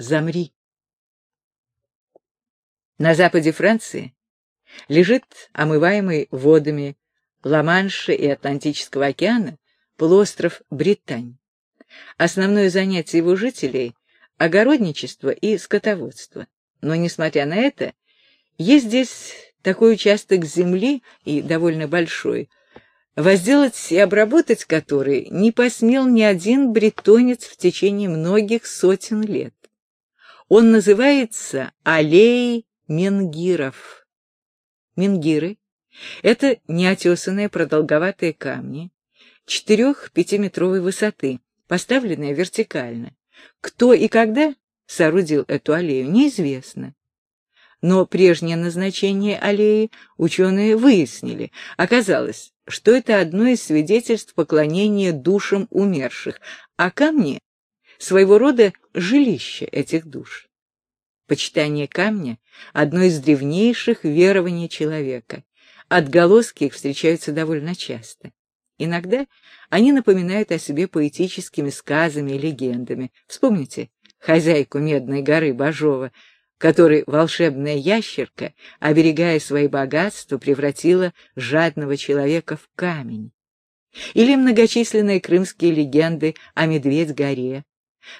Замри. На западе Франции лежит омываемый водами Ла-Манша и Атлантического океана полуостров Британь. Основное занятие его жителей – огородничество и скотоводство. Но, несмотря на это, есть здесь такой участок земли, и довольно большой, возделать и обработать который не посмел ни один бретонец в течение многих сотен лет. Он называется аллеей менгиров. Менгиры — это неотесанные продолговатые камни, четырех-пятиметровой высоты, поставленные вертикально. Кто и когда соорудил эту аллею, неизвестно. Но прежнее назначение аллеи ученые выяснили. Оказалось, что это одно из свидетельств поклонения душам умерших, а камни — своего рода жилище этих душ. Почитание камня — одно из древнейших верований человека. Отголоски их встречаются довольно часто. Иногда они напоминают о себе поэтическими сказами и легендами. Вспомните хозяйку Медной горы Бажова, которой волшебная ящерка, оберегая свои богатства, превратила жадного человека в камень. Или многочисленные крымские легенды о Медведь-горе,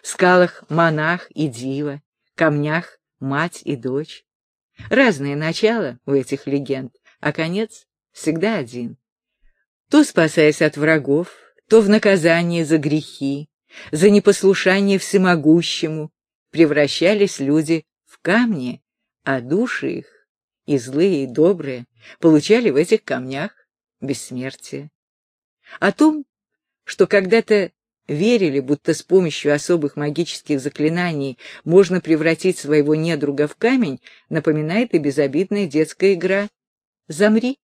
скалах монах и дива, камнях мать и дочь. Разные начала у этих легенд, а конец всегда один. То спасаясь от врагов, то в наказание за грехи, за непослушание всемогущему, превращались люди камни, а души их, и злые, и добрые, получали в этих камнях бессмертие. О том, что когда-то верили, будто с помощью особых магических заклинаний можно превратить своего недруга в камень, напоминает и безобидная детская игра «Замри».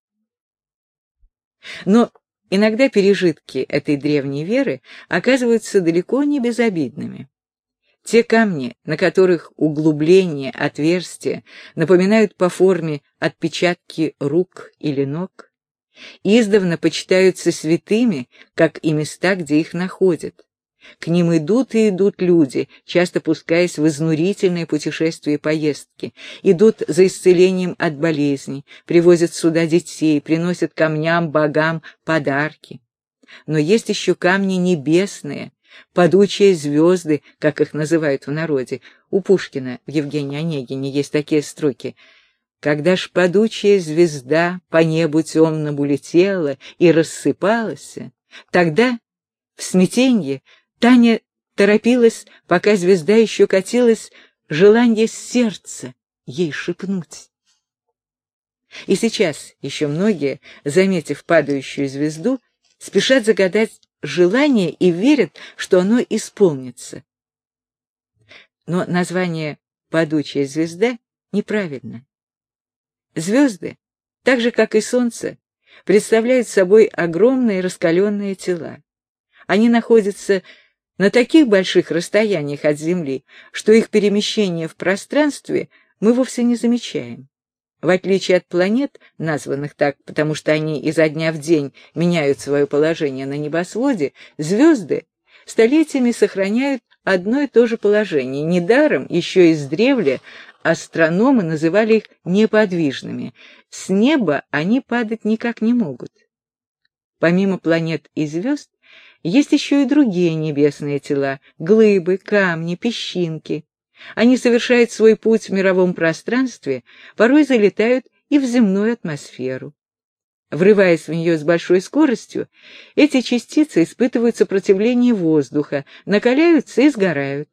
Но иногда пережитки этой древней веры оказываются далеко не безобидными. Те камни, на которых углубления, отверстия напоминают по форме отпечатки рук или ног, издавна почитаются святыми, как и места, где их находят. К ним идут и идут люди, часто пускаясь в изнурительные путешествия и поездки, идут за исцелением от болезней, привозят сюда детей, приносят камням, богам подарки. Но есть еще камни небесные, Падучие звезды, как их называют в народе. У Пушкина в Евгении Онегине есть такие строки. Когда ж падучая звезда по небу темному летела и рассыпалась, тогда, в смятенье, Таня торопилась, пока звезда еще катилась, желание сердца ей шепнуть. И сейчас еще многие, заметив падающую звезду, спешат загадать желание и верят, что оно исполнится. Но название «падучая звезда» неправильно. Звезды, так же как и Солнце, представляют собой огромные раскаленные тела. Они находятся на таких больших расстояниях от Земли, что их перемещение в пространстве мы вовсе не замечаем. В отличие от планет, названных так, потому что они изо дня в день меняют свое положение на небосводе, звезды столетиями сохраняют одно и то же положение. Недаром еще издревле астрономы называли их неподвижными. С неба они падать никак не могут. Помимо планет и звезд, есть еще и другие небесные тела — глыбы, камни, песчинки. Они совершают свой путь в мировом пространстве, порой залетают и в земную атмосферу. Врываясь в нее с большой скоростью, эти частицы испытывают сопротивление воздуха, накаляются и сгорают.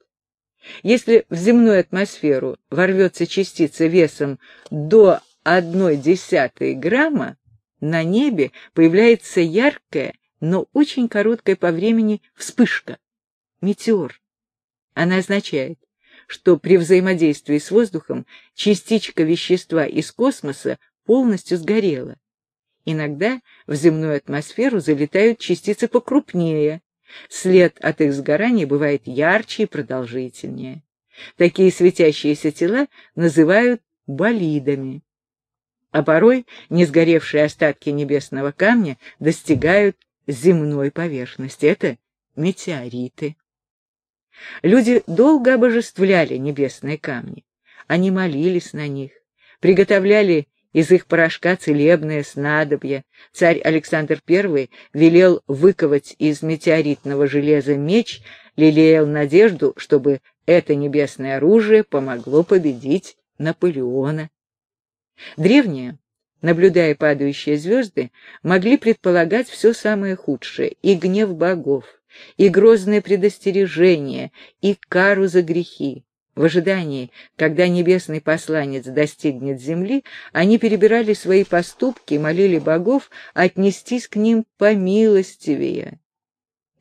Если в земную атмосферу ворвется частица весом до одной десятой грамма, на небе появляется яркая, но очень короткая по времени вспышка — метеор. Она означает, что при взаимодействии с воздухом частичка вещества из космоса полностью сгорела. Иногда в земную атмосферу залетают частицы покрупнее. След от их сгорания бывает ярче и продолжительнее. Такие светящиеся тела называют болидами. А порой несгоревшие остатки небесного камня достигают земной поверхности. Это метеориты. Люди долго обожествляли небесные камни. Они молились на них, приготовляли из их порошка целебное снадобье. Царь Александр I велел выковать из метеоритного железа меч, лелеял надежду, чтобы это небесное оружие помогло победить Наполеона. Древние, наблюдая падающие звезды, могли предполагать все самое худшее, и гнев богов, и грозное предостережение, и кару за грехи. В ожидании, когда небесный посланец достигнет земли, они перебирали свои поступки и молили богов отнестись к ним помилостивее.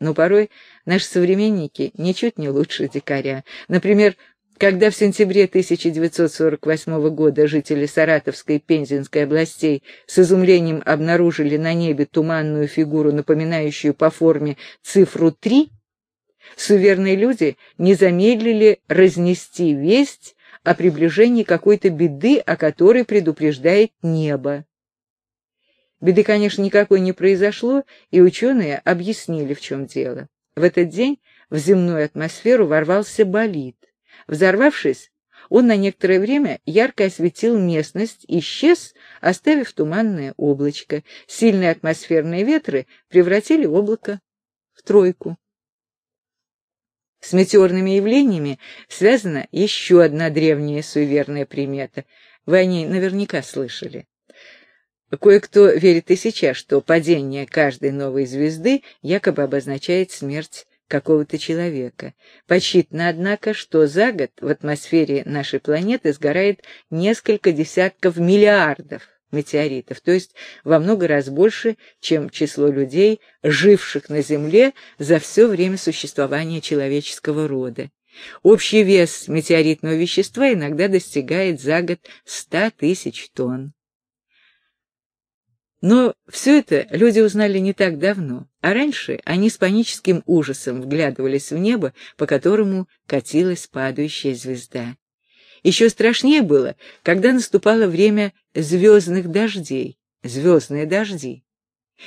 Но порой наши современники ничуть не лучше дикаря. Например, когда в сентябре 1948 года жители Саратовской и Пензенской областей с изумлением обнаружили на небе туманную фигуру, напоминающую по форме цифру 3, суверные люди не замедлили разнести весть о приближении какой-то беды, о которой предупреждает небо. Беды, конечно, никакой не произошло, и ученые объяснили, в чем дело. В этот день в земную атмосферу ворвался болид. Взорвавшись, он на некоторое время ярко осветил местность, исчез, оставив туманное облачко. Сильные атмосферные ветры превратили облако в тройку. С метеорными явлениями связана еще одна древняя суеверная примета. Вы о ней наверняка слышали. Кое-кто верит и сейчас, что падение каждой новой звезды якобы обозначает смерть какого-то человека. Подсчитано, однако, что за год в атмосфере нашей планеты сгорает несколько десятков миллиардов метеоритов, то есть во много раз больше, чем число людей, живших на Земле за все время существования человеческого рода. Общий вес метеоритного вещества иногда достигает за год 100 тысяч тонн. Но все это люди узнали не так давно, а раньше они с паническим ужасом вглядывались в небо, по которому катилась падающая звезда. Еще страшнее было, когда наступало время звездных дождей, звездные дожди.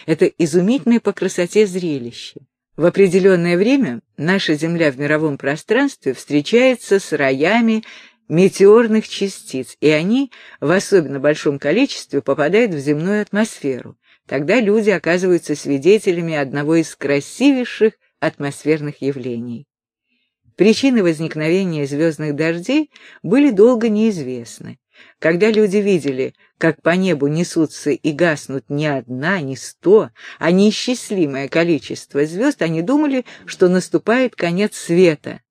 Это изумительное по красоте зрелище. В определенное время наша Земля в мировом пространстве встречается с роями метеорных частиц, и они в особенно большом количестве попадают в земную атмосферу. Тогда люди оказываются свидетелями одного из красивейших атмосферных явлений. Причины возникновения звездных дождей были долго неизвестны. Когда люди видели, как по небу несутся и гаснут не одна, не сто, а неисчислимое количество звезд, они думали, что наступает конец света.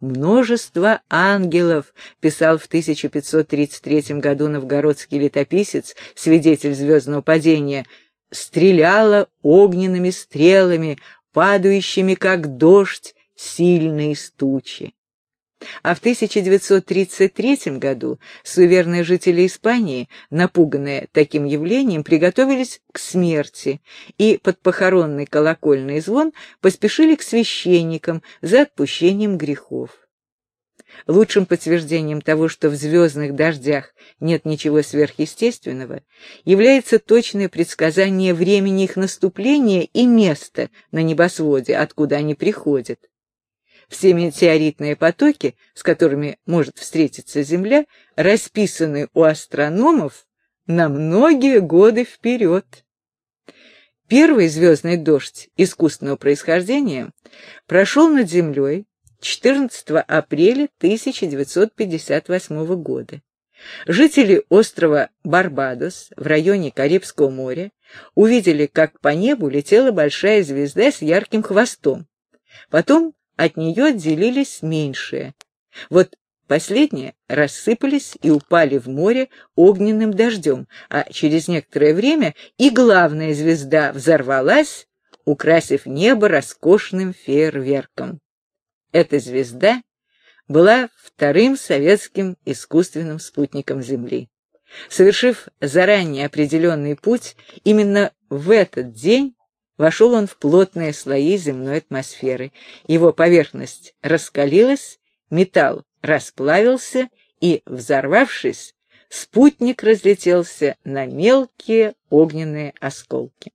«Множество ангелов», — писал в 1533 году новгородский летописец, свидетель звездного падения, «стреляло огненными стрелами, падающими как дождь, сильные стучи. А в 1933 году суверенные жители Испании, напуганные таким явлением, приготовились к смерти и под похоронный колокольный звон поспешили к священникам за отпущением грехов. Лучшим подтверждением того, что в звездных дождях нет ничего сверхъестественного, является точное предсказание времени их наступления и места на небосводе, откуда они приходят. Все метеоритные потоки, с которыми может встретиться Земля, расписаны у астрономов на многие годы вперед. Первый звездный дождь искусственного происхождения прошел над Землей 14 апреля 1958 года. Жители острова Барбадос в районе Карибского моря увидели, как по небу летела большая звезда с ярким хвостом. Потом от нее отделились меньшие. Вот последние рассыпались и упали в море огненным дождем, а через некоторое время и главная звезда взорвалась, украсив небо роскошным фейерверком. Эта звезда была вторым советским искусственным спутником Земли. Совершив заранее определенный путь, именно в этот день Вошел он в плотные слои земной атмосферы. Его поверхность раскалилась, металл расплавился, и, взорвавшись, спутник разлетелся на мелкие огненные осколки.